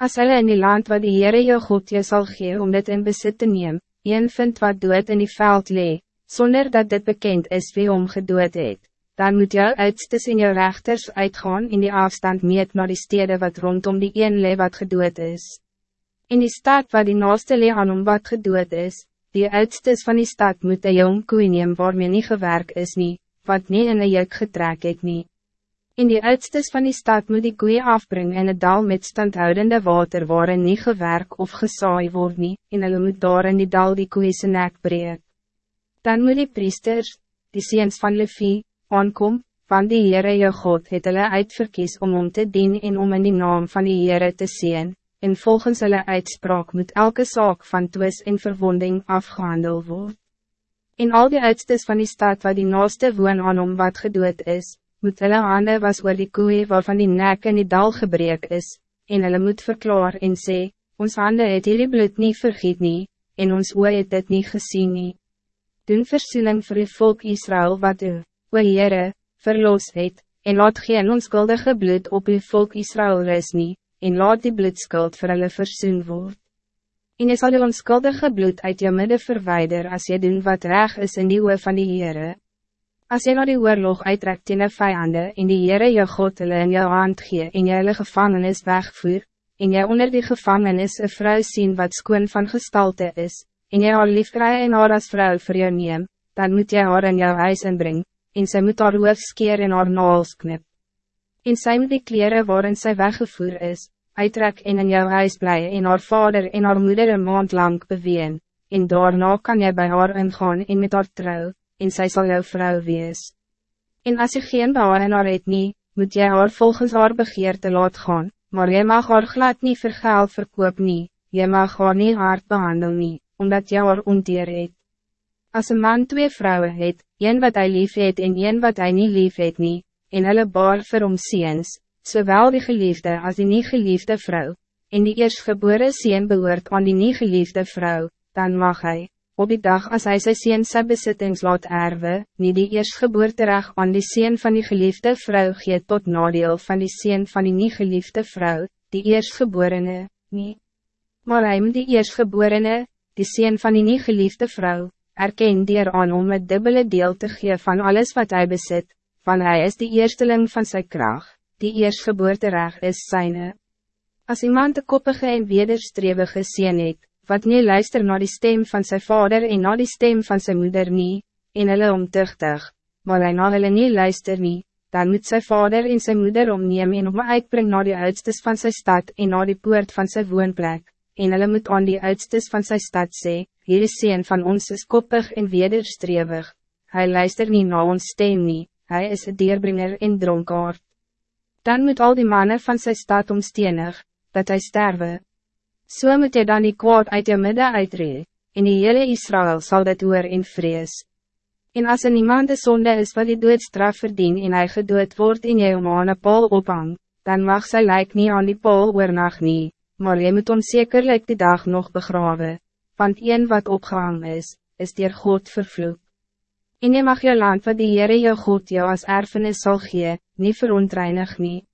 As hulle in die land wat die Heere jou God je sal gee om dit in besit te neem, een vind wat dood in die veld lee, zonder dat dit bekend is wie om gedood het, dan moet jou uitstes en jou rechters uitgaan in die afstand meet naar die stede wat rondom die een lee wat gedood is. In die stad waar die naaste lee aan om wat gedood is, die uitstes van die stad moet een jong koe neem waarmee nie gewerk is nie, wat nie in een juk getrek het nie. In die uitstes van die stad moet die koeie afbrengen in het dal met standhoudende water waarin nie gewerk of gesaai word nie, en hulle moet daar in die dal die koeie sy nek breek. Dan moet die priesters, die seens van Levi, aankom, van die Heere jou God het hulle uitverkies om om te dien en om in die naam van die Heere te zien, en volgens hulle uitspraak moet elke zaak van twis en verwonding afgehandeld worden. In al die uitstes van die stad waar die naaste woon aan om wat gedood is, moet hulle hande was oor die koeie waarvan die nek in die dal gebreek is, en hulle moet verklaar en sê, ons hande het hierdie bloed nie vergiet nie, en ons oor het dit nie gesien nie. Doen versoening vir die volk Israël wat u, o Heere, verlos het, en laat geen onskuldige bloed op uw volk Israël ris nie, en laat die bloedskuld vir hulle versoen word. En jy sal die onskuldige bloed uit jou midden verwijder als je doen wat reg is in die oor van die Heere. Als je naar die oorlog uittrekt in de vijanden en die Heere jou God hulle in jou hand gee en jy hulle gevangenis wegvoer, en jy onder die gevangenis een vrouw zien wat skoon van gestalte is, en jy haar liefkry en haar as vrou vir jou neem, dan moet jy haar in jou huis inbring, en sy moet haar hoofd skeer en haar naals knip. En sy moet die kleren waarin sy weggevoer is, uittrek en in jou huis bly en haar vader en haar moeder een maand lang beween, en daarna kan jy bij haar ingaan en met haar trouw en zij zal jouw vrouw wees. En als je geen bouwen in haar het nie, moet jy haar volgens haar begeerte laat gaan, maar jy mag haar glad nie vir geld verkoop nie, jy mag haar nie hard behandel nie, omdat jy haar onteer het. As een man twee vrouwen het, een wat hij lief het en een wat hij niet lief het nie, en hulle baar vir hom seens, zowel die geliefde als die niet geliefde vrouw, en die eerstgeboren sien behoort aan die niet geliefde vrouw, dan mag hij, op die dag als hij sy sien sy besittings laat erwe, nie die eerstgeboorterecht aan die sien van die geliefde vrouw gee tot nadeel van die sien van die nie geliefde vrouw, die eerstgeborene, nie. Maar hy moet die eerstgeborene, die sien van die nie geliefde vrouw, erken dier aan om het dubbele deel te gee van alles wat hij bezit, van hij is die eersteling van zijn kracht, die eerstgeboorterecht is zijne. Als iemand de koppige en wederstrevige sien het, wat niet luister naar die stem van zijn vader en naar die stem van zijn moeder niet, en hulle omtuchtig, maar hij na hulle nie luister nie, dan moet zijn vader en zijn moeder omneem en om uitbring naar die uitstes van zijn stad en naar die poort van zijn woonplek, en hulle moet aan die uitstes van zijn stad sê, hier is een van ons is koppig en wederstrewig, hij luister niet naar ons stem nie, hij is een dierbringer en dronkaard. Dan moet al die mannen van zijn stad omstenig, dat hij sterven. So moet jy dan die kwaad uit jou midden uitree, en die hele Israël zal dit oor en vrees. En als er niemand de zonde is wat die doodstraf verdien en hy gedood wordt in jou aan een paal ophang, dan mag sy lijk niet aan die paal oornag nie, maar jy moet onzekerlijk die dag nog begraven, want een wat opgehang is, is dier God vervloek. En jy mag jou land wat die Heere jou God jou als erfenis zal gee, niet verontreinig nie.